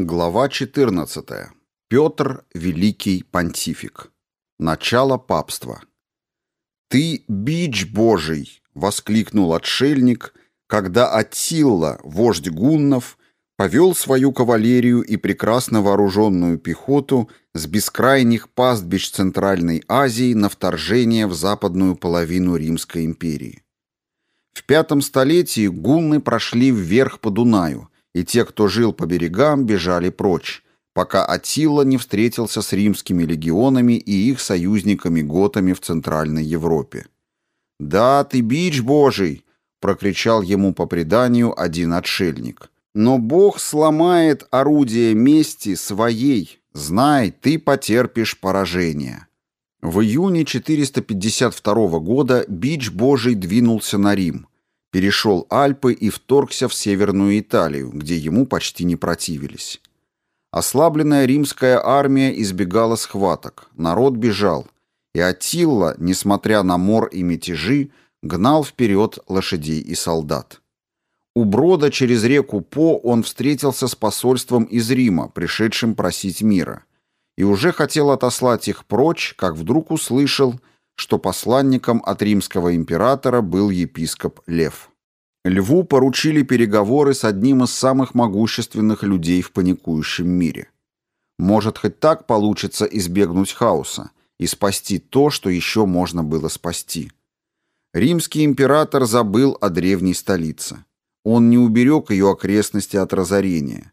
Глава 14. Петр Великий Понтифик. Начало папства. «Ты бич Божий!» — воскликнул отшельник, когда Аттилла, вождь гуннов, повел свою кавалерию и прекрасно вооруженную пехоту с бескрайних пастбищ Центральной Азии на вторжение в западную половину Римской империи. В пятом столетии гунны прошли вверх по Дунаю — и те, кто жил по берегам, бежали прочь, пока Атилла не встретился с римскими легионами и их союзниками-готами в Центральной Европе. «Да, ты бич божий!» — прокричал ему по преданию один отшельник. «Но Бог сломает орудие мести своей. Знай, ты потерпишь поражение». В июне 452 года бич Божий двинулся на Рим, перешел Альпы и вторгся в Северную Италию, где ему почти не противились. Ослабленная римская армия избегала схваток, народ бежал, и Аттилла, несмотря на мор и мятежи, гнал вперед лошадей и солдат. У брода через реку По он встретился с посольством из Рима, пришедшим просить мира, и уже хотел отослать их прочь, как вдруг услышал, что посланником от римского императора был епископ Лев. Льву поручили переговоры с одним из самых могущественных людей в паникующем мире. Может, хоть так получится избегнуть хаоса и спасти то, что еще можно было спасти. Римский император забыл о древней столице. Он не уберег ее окрестности от разорения.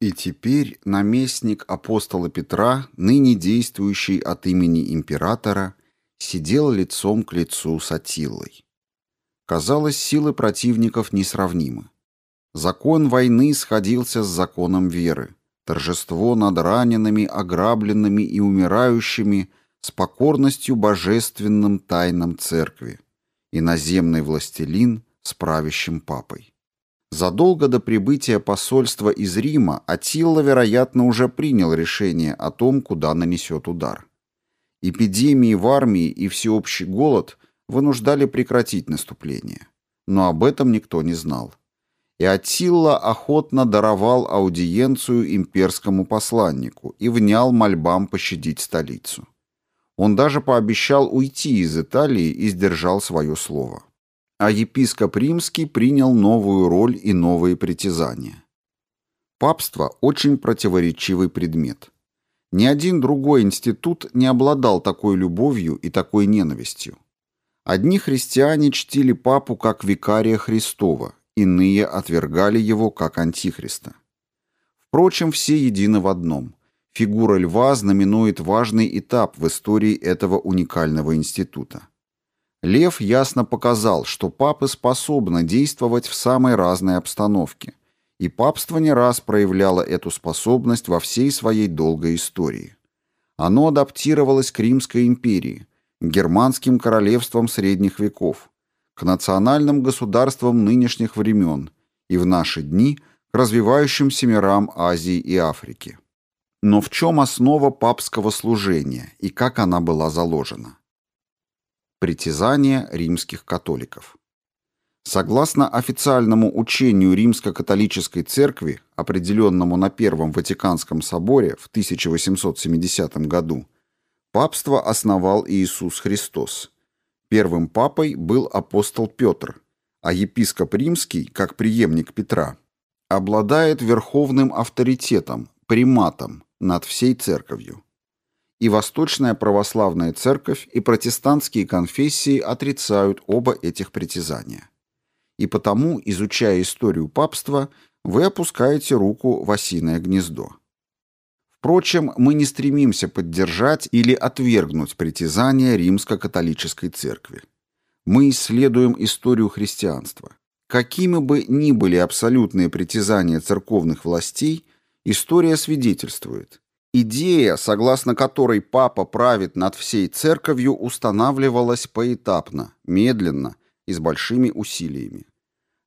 И теперь наместник апостола Петра, ныне действующий от имени императора, сидел лицом к лицу с Атилой. Казалось, силы противников несравнимы. Закон войны сходился с законом веры. Торжество над ранеными, ограбленными и умирающими с покорностью божественным тайнам церкви. И наземный властелин с правящим папой. Задолго до прибытия посольства из Рима Атилла, вероятно, уже принял решение о том, куда нанесет удар. Эпидемии в армии и всеобщий голод вынуждали прекратить наступление. Но об этом никто не знал. И Аттилла охотно даровал аудиенцию имперскому посланнику и внял мольбам пощадить столицу. Он даже пообещал уйти из Италии и сдержал свое слово. А епископ Римский принял новую роль и новые притязания. Папство – очень противоречивый предмет – ни один другой институт не обладал такой любовью и такой ненавистью. Одни христиане чтили папу как викария Христова, иные отвергали его как антихриста. Впрочем, все едины в одном. Фигура льва знаменует важный этап в истории этого уникального института. Лев ясно показал, что папы способны действовать в самой разной обстановке – и папство не раз проявляло эту способность во всей своей долгой истории. Оно адаптировалось к Римской империи, германским королевствам средних веков, к национальным государствам нынешних времен и в наши дни к развивающимся мирам Азии и Африки. Но в чем основа папского служения и как она была заложена? Притязания римских католиков. Согласно официальному учению Римско-католической церкви, определенному на Первом Ватиканском соборе в 1870 году, папство основал Иисус Христос. Первым папой был апостол Петр, а епископ римский, как преемник Петра, обладает верховным авторитетом, приматом над всей церковью. И Восточная Православная Церковь, и протестантские конфессии отрицают оба этих притязания и потому, изучая историю папства, вы опускаете руку в осиное гнездо. Впрочем, мы не стремимся поддержать или отвергнуть притязания римско-католической церкви. Мы исследуем историю христианства. Какими бы ни были абсолютные притязания церковных властей, история свидетельствует. Идея, согласно которой папа правит над всей церковью, устанавливалась поэтапно, медленно – и с большими усилиями.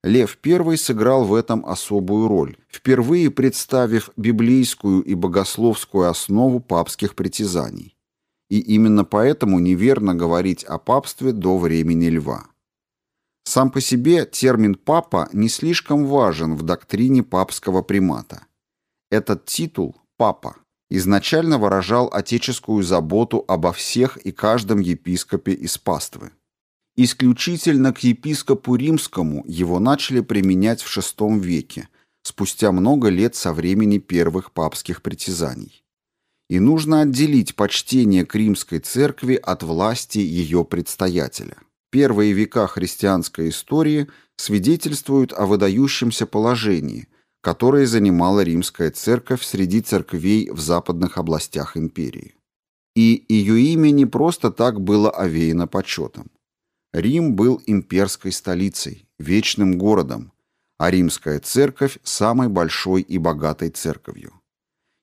Лев I сыграл в этом особую роль, впервые представив библейскую и богословскую основу папских притязаний. И именно поэтому неверно говорить о папстве до времени льва. Сам по себе термин «папа» не слишком важен в доктрине папского примата. Этот титул «папа» изначально выражал отеческую заботу обо всех и каждом епископе из паствы. Исключительно к епископу римскому его начали применять в VI веке, спустя много лет со времени первых папских притязаний. И нужно отделить почтение к римской церкви от власти ее предстоятеля. Первые века христианской истории свидетельствуют о выдающемся положении, которое занимала римская церковь среди церквей в западных областях империи. И ее имя не просто так было овеяно почетом. Рим был имперской столицей, вечным городом, а римская церковь – самой большой и богатой церковью.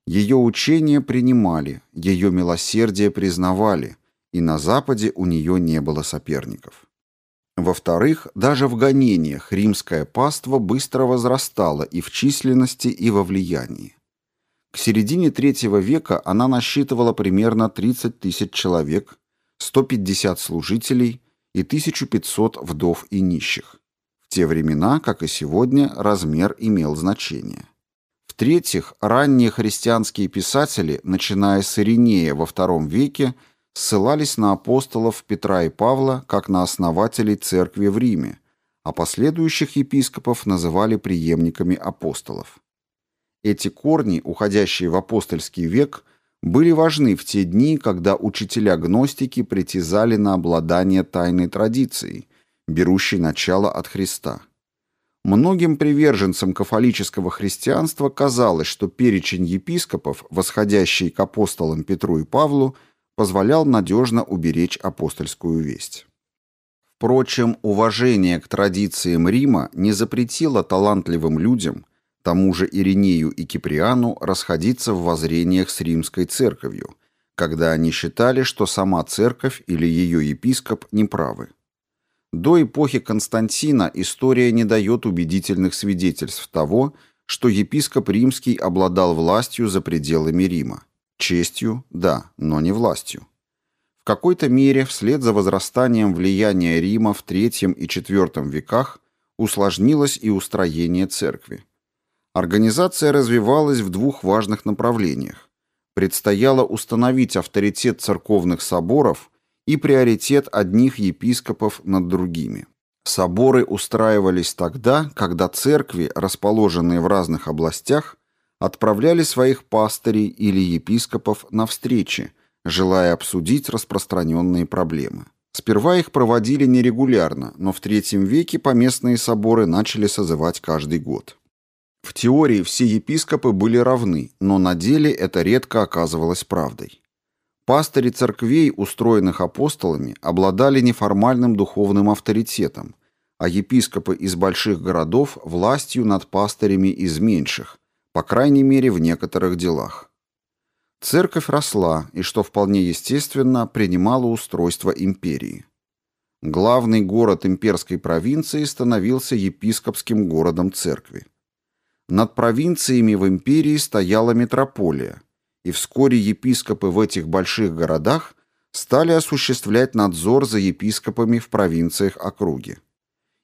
Ее учения принимали, ее милосердие признавали, и на Западе у нее не было соперников. Во-вторых, даже в гонениях римское паство быстро возрастало и в численности, и во влиянии. К середине III века она насчитывала примерно 30 тысяч человек, 150 служителей и 1500 вдов и нищих. В те времена, как и сегодня, размер имел значение. В-третьих, ранние христианские писатели, начиная с Иринея во II веке, ссылались на апостолов Петра и Павла как на основателей церкви в Риме, а последующих епископов называли преемниками апостолов. Эти корни, уходящие в апостольский век – были важны в те дни, когда учителя-гностики притязали на обладание тайной традицией, берущей начало от Христа. Многим приверженцам кафолического христианства казалось, что перечень епископов, восходящий к апостолам Петру и Павлу, позволял надежно уберечь апостольскую весть. Впрочем, уважение к традициям Рима не запретило талантливым людям – тому же Иринею и Киприану расходиться в воззрениях с римской церковью, когда они считали, что сама церковь или ее епископ неправы. До эпохи Константина история не дает убедительных свидетельств того, что епископ римский обладал властью за пределами Рима. Честью – да, но не властью. В какой-то мере, вслед за возрастанием влияния Рима в III и IV веках, усложнилось и устроение церкви. Организация развивалась в двух важных направлениях. Предстояло установить авторитет церковных соборов и приоритет одних епископов над другими. Соборы устраивались тогда, когда церкви, расположенные в разных областях, отправляли своих пастырей или епископов на встречи, желая обсудить распространенные проблемы. Сперва их проводили нерегулярно, но в III веке поместные соборы начали созывать каждый год. В теории все епископы были равны, но на деле это редко оказывалось правдой. Пастыри церквей, устроенных апостолами, обладали неформальным духовным авторитетом, а епископы из больших городов – властью над пастырями из меньших, по крайней мере в некоторых делах. Церковь росла и, что вполне естественно, принимала устройство империи. Главный город имперской провинции становился епископским городом церкви. Над провинциями в империи стояла метрополия, и вскоре епископы в этих больших городах стали осуществлять надзор за епископами в провинциях округи.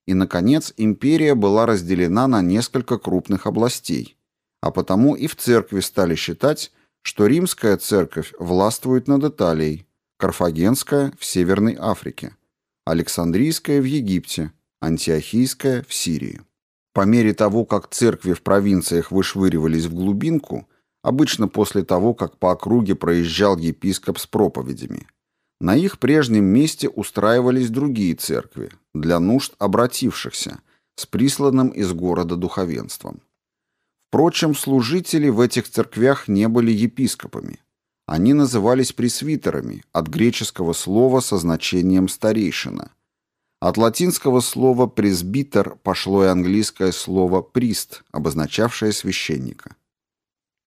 И, наконец, империя была разделена на несколько крупных областей, а потому и в церкви стали считать, что римская церковь властвует над Италией, карфагенская – в Северной Африке, Александрийская – в Египте, Антиохийская – в Сирии. По мере того, как церкви в провинциях вышвыривались в глубинку, обычно после того, как по округе проезжал епископ с проповедями, на их прежнем месте устраивались другие церкви для нужд обратившихся с присланным из города духовенством. Впрочем, служители в этих церквях не были епископами. Они назывались пресвитерами от греческого слова со значением «старейшина», от латинского слова «пресбитер» пошло и английское слово «прист», обозначавшее священника.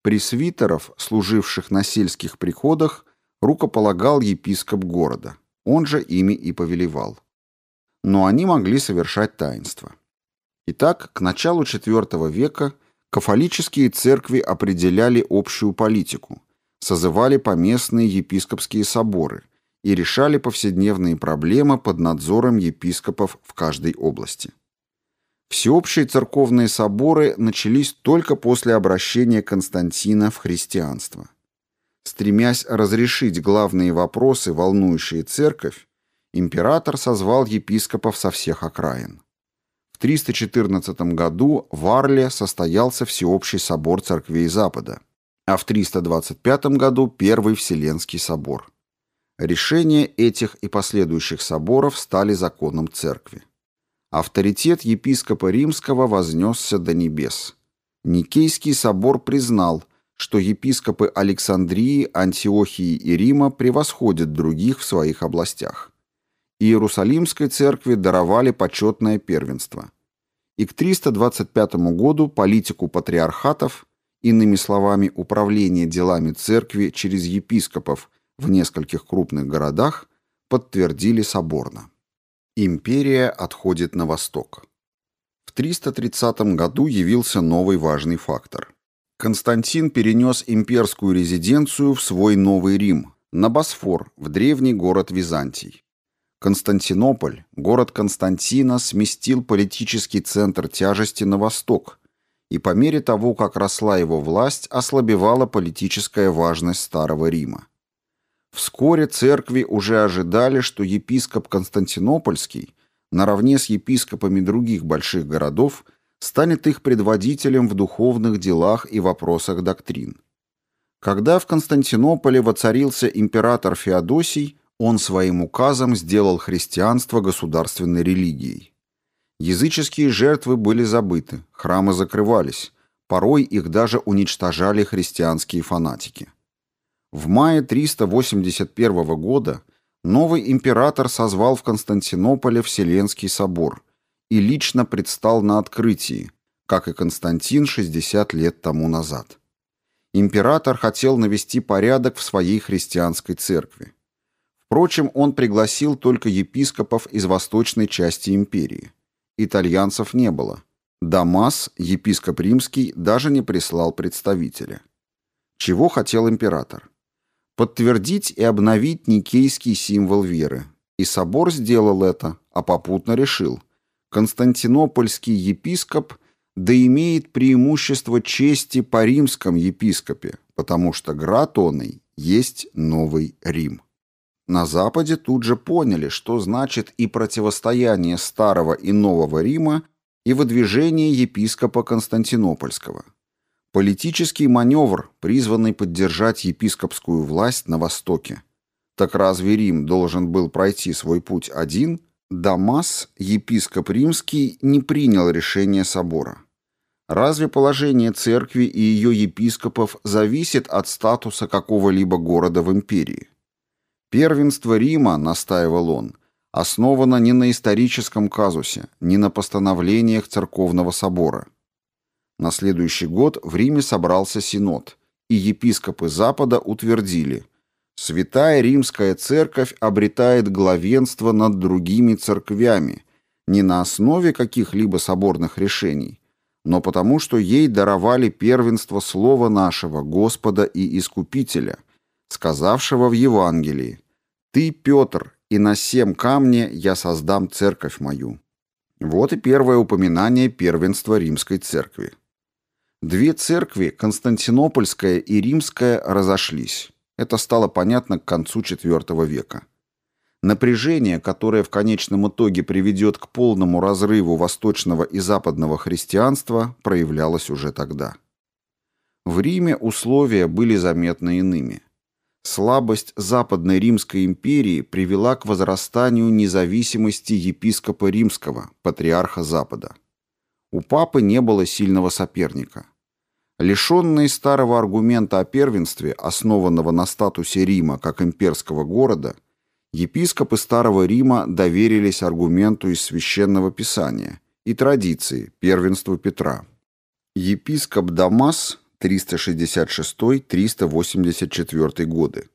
Пресвитеров, служивших на сельских приходах, рукополагал епископ города, он же ими и повелевал. Но они могли совершать таинство. Итак, к началу IV века кафолические церкви определяли общую политику, созывали поместные епископские соборы – и решали повседневные проблемы под надзором епископов в каждой области. Всеобщие церковные соборы начались только после обращения Константина в христианство. Стремясь разрешить главные вопросы, волнующие церковь, император созвал епископов со всех окраин. В 314 году в Арле состоялся Всеобщий собор церквей Запада, а в 325 году Первый Вселенский собор. Решения этих и последующих соборов стали законом церкви. Авторитет епископа Римского вознесся до небес. Никейский собор признал, что епископы Александрии, Антиохии и Рима превосходят других в своих областях. Иерусалимской церкви даровали почетное первенство. И к 325 году политику патриархатов, иными словами, управление делами церкви через епископов в нескольких крупных городах, подтвердили соборно. Империя отходит на восток. В 330 году явился новый важный фактор. Константин перенес имперскую резиденцию в свой Новый Рим, на Босфор, в древний город Византий. Константинополь, город Константина, сместил политический центр тяжести на восток, и по мере того, как росла его власть, ослабевала политическая важность Старого Рима. Вскоре церкви уже ожидали, что епископ Константинопольский, наравне с епископами других больших городов, станет их предводителем в духовных делах и вопросах доктрин. Когда в Константинополе воцарился император Феодосий, он своим указом сделал христианство государственной религией. Языческие жертвы были забыты, храмы закрывались, порой их даже уничтожали христианские фанатики. В мае 381 года новый император созвал в Константинополе Вселенский собор и лично предстал на открытии, как и Константин 60 лет тому назад. Император хотел навести порядок в своей христианской церкви. Впрочем, он пригласил только епископов из восточной части империи. Итальянцев не было. Дамас, епископ римский, даже не прислал представителя. Чего хотел император? Подтвердить и обновить никейский символ веры. И собор сделал это, а попутно решил. Константинопольский епископ да имеет преимущество чести по римском епископе, потому что град оный есть Новый Рим. На Западе тут же поняли, что значит и противостояние Старого и Нового Рима, и выдвижение епископа Константинопольского. Политический маневр, призванный поддержать епископскую власть на Востоке. Так разве Рим должен был пройти свой путь один? Дамас, епископ римский, не принял решение собора. Разве положение церкви и ее епископов зависит от статуса какого-либо города в империи? Первенство Рима, настаивал он, основано не на историческом казусе, не на постановлениях церковного собора. На следующий год в Риме собрался синод, и епископы Запада утвердили «Святая Римская Церковь обретает главенство над другими церквями не на основе каких-либо соборных решений, но потому что ей даровали первенство Слова нашего Господа и Искупителя, сказавшего в Евангелии «Ты, Петр, и на семь камне я создам церковь мою». Вот и первое упоминание первенства римской церкви. Две церкви, Константинопольская и Римская, разошлись. Это стало понятно к концу IV века. Напряжение, которое в конечном итоге приведет к полному разрыву восточного и западного христианства, проявлялось уже тогда. В Риме условия были заметно иными. Слабость Западной Римской империи привела к возрастанию независимости епископа Римского, патриарха Запада. У папы не было сильного соперника. Лишенные старого аргумента о первенстве, основанного на статусе Рима как имперского города, епископы Старого Рима доверились аргументу из Священного Писания и традиции первенству Петра. Епископ Дамас 366-384 годы,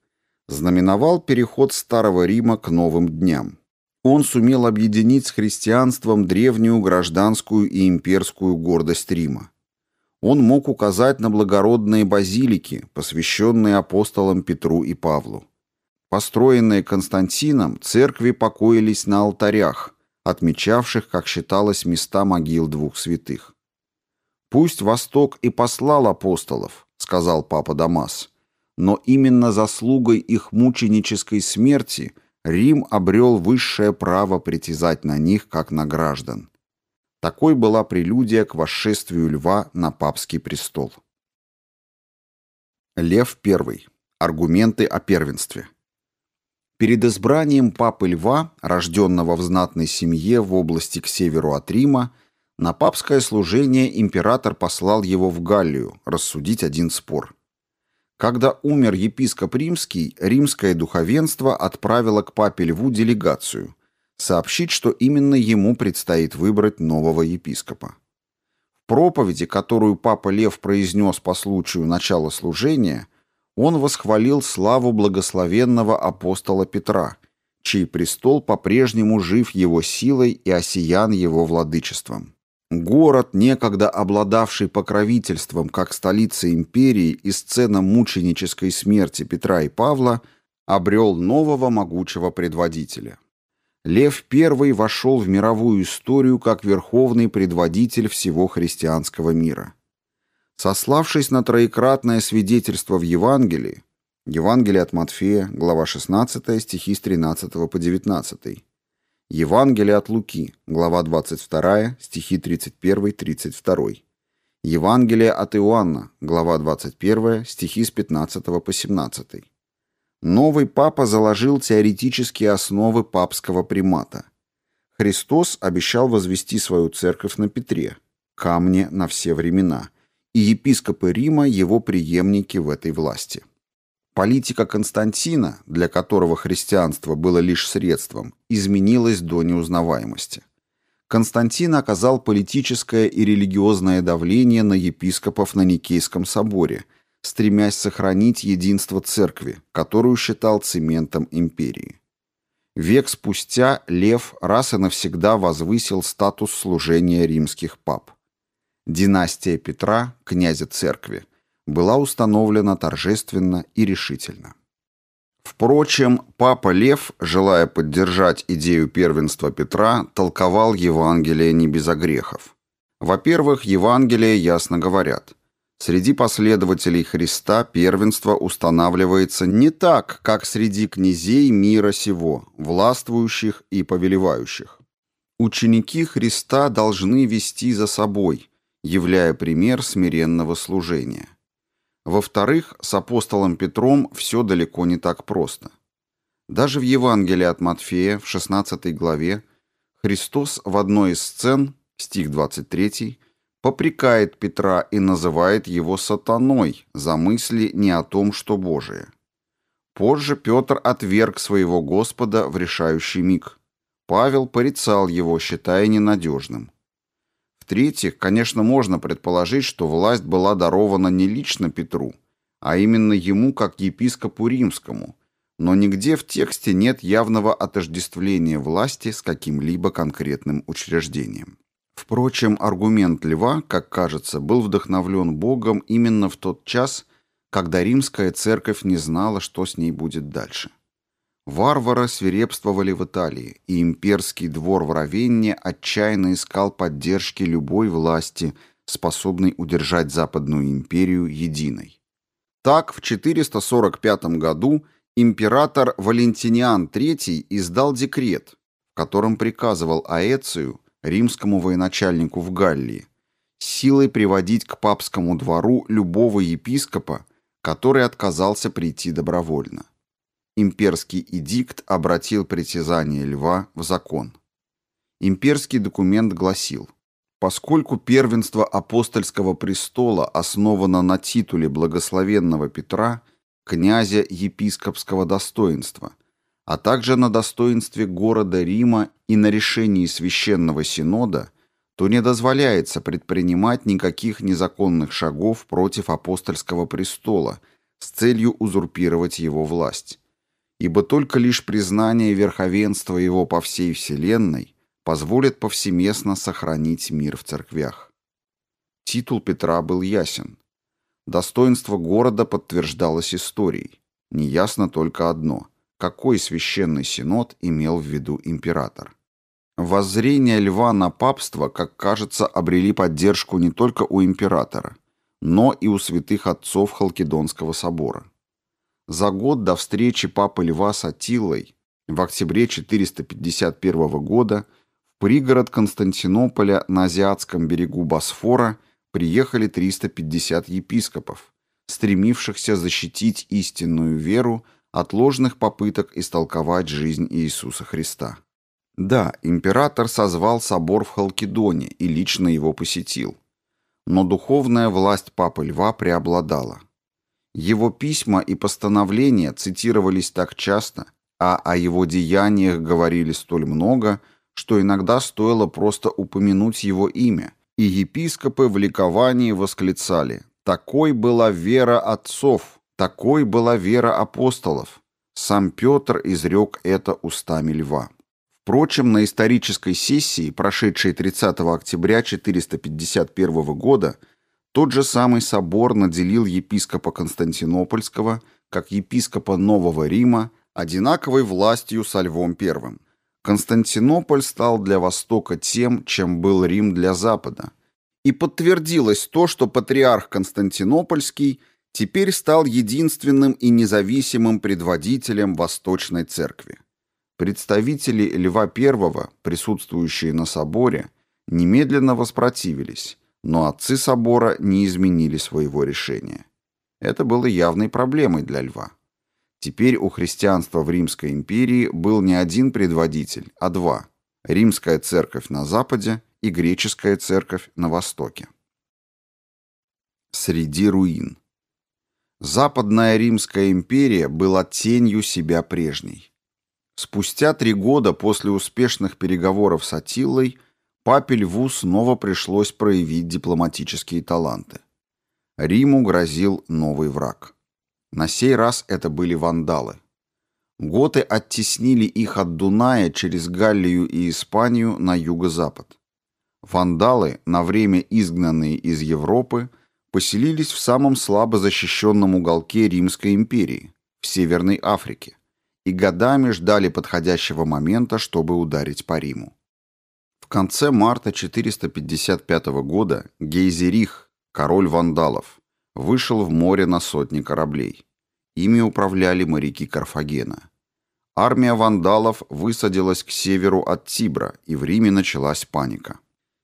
знаменовал переход Старого Рима к новым дням. Он сумел объединить с христианством древнюю гражданскую и имперскую гордость Рима. Он мог указать на благородные базилики, посвященные апостолам Петру и Павлу. Построенные Константином, церкви покоились на алтарях, отмечавших, как считалось, места могил двух святых. «Пусть Восток и послал апостолов», — сказал папа Дамас, «но именно заслугой их мученической смерти Рим обрел высшее право притязать на них, как на граждан». Такой была прелюдия к восшествию льва на папский престол. Лев I. Аргументы о первенстве. Перед избранием папы Льва, рожденного в знатной семье в области к северу от Рима, на папское служение император послал его в Галлию рассудить один спор. Когда умер епископ римский, римское духовенство отправило к папе Льву делегацию сообщить, что именно ему предстоит выбрать нового епископа. В проповеди, которую папа Лев произнес по случаю начала служения – он восхвалил славу благословенного апостола Петра, чей престол по-прежнему жив его силой и осиян его владычеством. Город, некогда обладавший покровительством как столица империи и сцена мученической смерти Петра и Павла, обрел нового могучего предводителя. Лев I вошел в мировую историю как верховный предводитель всего христианского мира. Сославшись на троекратное свидетельство в Евангелии, Евангелие от Матфея, глава 16, стихи с 13 по 19, Евангелие от Луки, глава 22, стихи 31-32, Евангелие от Иоанна, глава 21, стихи с 15 по 17. Новый папа заложил теоретические основы папского примата. Христос обещал возвести свою церковь на Петре, камне на все времена – и епископы Рима его преемники в этой власти. Политика Константина, для которого христианство было лишь средством, изменилась до неузнаваемости. Константин оказал политическое и религиозное давление на епископов на Никейском соборе, стремясь сохранить единство церкви, которую считал цементом империи. Век спустя Лев раз и навсегда возвысил статус служения римских пап. Династия Петра, князя церкви, была установлена торжественно и решительно. Впрочем, папа Лев, желая поддержать идею первенства Петра, толковал Евангелие не без огрехов. Во-первых, Евангелия ясно говорят, среди последователей Христа первенство устанавливается не так, как среди князей мира сего, властвующих и повелевающих. Ученики Христа должны вести за собой, являя пример смиренного служения. Во-вторых, с апостолом Петром все далеко не так просто. Даже в Евангелии от Матфея в 16 главе Христос в одной из сцен, стих 23, попрекает Петра и называет его сатаной за мысли не о том, что Божие. Позже Петр отверг своего Господа в решающий миг. Павел порицал его, считая ненадежным. В-третьих, конечно, можно предположить, что власть была дарована не лично Петру, а именно ему как епископу римскому, но нигде в тексте нет явного отождествления власти с каким-либо конкретным учреждением. Впрочем, аргумент Льва, как кажется, был вдохновлен Богом именно в тот час, когда римская церковь не знала, что с ней будет дальше. Варвары свирепствовали в Италии, и имперский двор в Равенне отчаянно искал поддержки любой власти, способной удержать Западную империю единой. Так, в 445 году император Валентиниан III издал декрет, в котором приказывал Аэцию, римскому военачальнику в Галлии, силой приводить к папскому двору любого епископа, который отказался прийти добровольно имперский эдикт обратил притязание льва в закон. Имперский документ гласил, поскольку первенство апостольского престола основано на титуле благословенного Петра, князя епископского достоинства, а также на достоинстве города Рима и на решении священного синода, то не дозволяется предпринимать никаких незаконных шагов против апостольского престола с целью узурпировать его власть ибо только лишь признание верховенства его по всей вселенной позволит повсеместно сохранить мир в церквях. Титул Петра был ясен. Достоинство города подтверждалось историей. Неясно только одно – какой священный синод имел в виду император. Воззрения льва на папство, как кажется, обрели поддержку не только у императора, но и у святых отцов Халкидонского собора. За год до встречи папы Льва с Атилой в октябре 451 года в пригород Константинополя на азиатском берегу Босфора приехали 350 епископов, стремившихся защитить истинную веру от ложных попыток истолковать жизнь Иисуса Христа. Да, император созвал собор в Халкидоне и лично его посетил. Но духовная власть Папы Льва преобладала. Его письма и постановления цитировались так часто, а о его деяниях говорили столь много, что иногда стоило просто упомянуть его имя, и епископы в ликовании восклицали «Такой была вера отцов, такой была вера апостолов». Сам Петр изрек это устами льва. Впрочем, на исторической сессии, прошедшей 30 октября 451 года, тот же самый собор наделил епископа Константинопольского, как епископа Нового Рима, одинаковой властью со Львом I. Константинополь стал для Востока тем, чем был Рим для Запада. И подтвердилось то, что патриарх Константинопольский теперь стал единственным и независимым предводителем Восточной Церкви. Представители Льва I, присутствующие на соборе, немедленно воспротивились, но отцы собора не изменили своего решения. Это было явной проблемой для Льва. Теперь у христианства в Римской империи был не один предводитель, а два – Римская церковь на западе и Греческая церковь на востоке. Среди руин. Западная Римская империя была тенью себя прежней. Спустя три года после успешных переговоров с Атиллой папе Льву снова пришлось проявить дипломатические таланты. Риму грозил новый враг. На сей раз это были вандалы. Готы оттеснили их от Дуная через Галлию и Испанию на юго-запад. Вандалы, на время изгнанные из Европы, поселились в самом слабо защищенном уголке Римской империи, в Северной Африке и годами ждали подходящего момента, чтобы ударить по Риму. В конце марта 455 года Гейзерих, король вандалов, вышел в море на сотни кораблей. Ими управляли моряки Карфагена. Армия вандалов высадилась к северу от Тибра, и в Риме началась паника.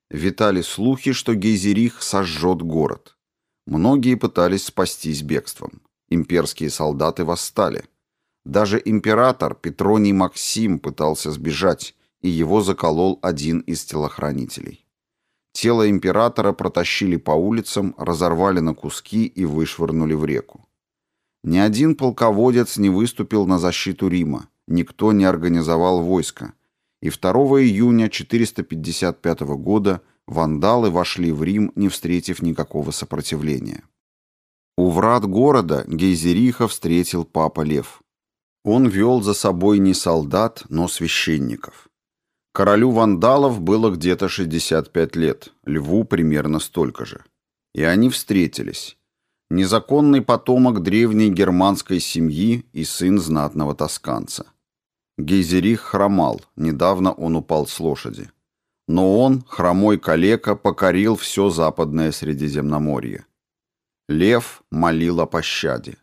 Витали слухи, что Гейзерих сожжет город. Многие пытались спастись бегством. Имперские солдаты восстали – даже император Петроний Максим пытался сбежать, и его заколол один из телохранителей. Тело императора протащили по улицам, разорвали на куски и вышвырнули в реку. Ни один полководец не выступил на защиту Рима, никто не организовал войска, и 2 июня 455 года вандалы вошли в Рим, не встретив никакого сопротивления. У врат города Гейзериха встретил папа Лев. Он вел за собой не солдат, но священников. Королю вандалов было где-то 65 лет, льву примерно столько же. И они встретились. Незаконный потомок древней германской семьи и сын знатного тосканца. Гейзерих хромал, недавно он упал с лошади. Но он, хромой калека, покорил все западное Средиземноморье. Лев молил о пощаде.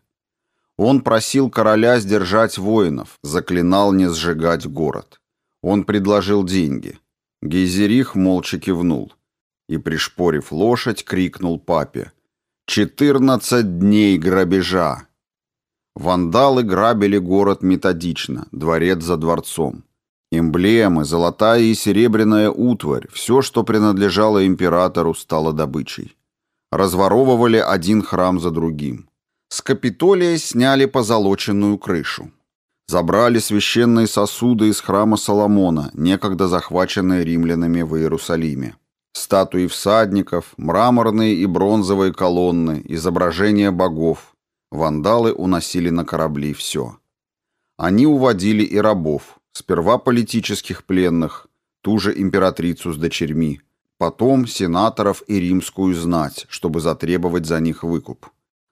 Он просил короля сдержать воинов, заклинал не сжигать город. Он предложил деньги. Гейзерих молча кивнул и, пришпорив лошадь, крикнул папе «Четырнадцать дней грабежа!» Вандалы грабили город методично, дворец за дворцом. Эмблемы, золотая и серебряная утварь, все, что принадлежало императору, стало добычей. Разворовывали один храм за другим. С Капитолия сняли позолоченную крышу. Забрали священные сосуды из храма Соломона, некогда захваченные римлянами в Иерусалиме. Статуи всадников, мраморные и бронзовые колонны, изображения богов. Вандалы уносили на корабли все. Они уводили и рабов, сперва политических пленных, ту же императрицу с дочерьми, потом сенаторов и римскую знать, чтобы затребовать за них выкуп.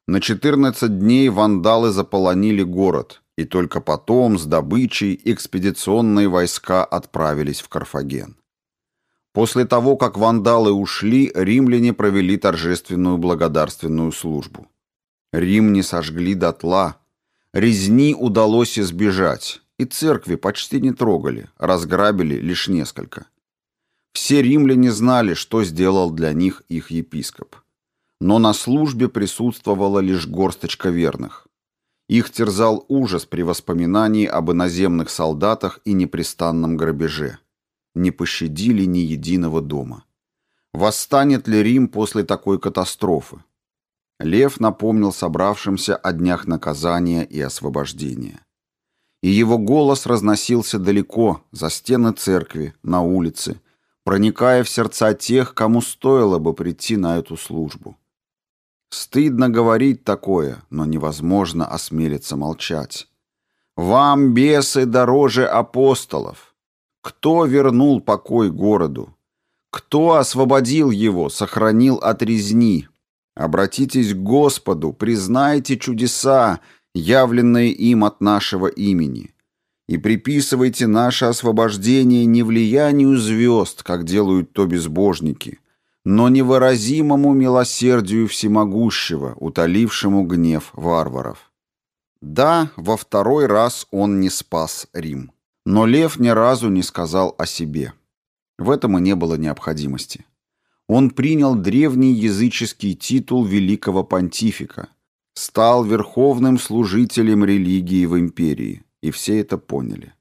На 14 дней вандалы заполонили город, и только потом с добычей экспедиционные войска отправились в Карфаген. После того, как вандалы ушли, римляне провели торжественную благодарственную службу. Рим не сожгли дотла, резни удалось избежать, и церкви почти не трогали, разграбили лишь несколько. Все римляне знали, что сделал для них их епископ. Но на службе присутствовала лишь горсточка верных. Их терзал ужас при воспоминании об иноземных солдатах и непрестанном грабеже. Не пощадили ни единого дома. Восстанет ли Рим после такой катастрофы? Лев напомнил собравшимся о днях наказания и освобождения. И его голос разносился далеко, за стены церкви, на улице, проникая в сердца тех, кому стоило бы прийти на эту службу. Стыдно говорить такое, но невозможно осмелиться молчать. Вам, бесы, дороже апостолов. Кто вернул покой городу? Кто освободил его, сохранил от резни? Обратитесь к Господу, признайте чудеса, явленные им от нашего имени и приписывайте наше освобождение не влиянию звезд, как делают то безбожники, но невыразимому милосердию всемогущего, утолившему гнев варваров. Да, во второй раз он не спас Рим. Но Лев ни разу не сказал о себе. В этом и не было необходимости. Он принял древний языческий титул великого понтифика, стал верховным служителем религии в империи, и все это поняли.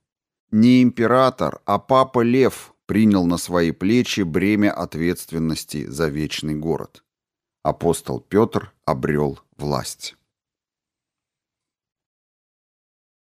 Не император, а папа Лев принял на свои плечи бремя ответственности за вечный город. Апостол Петр обрел власть.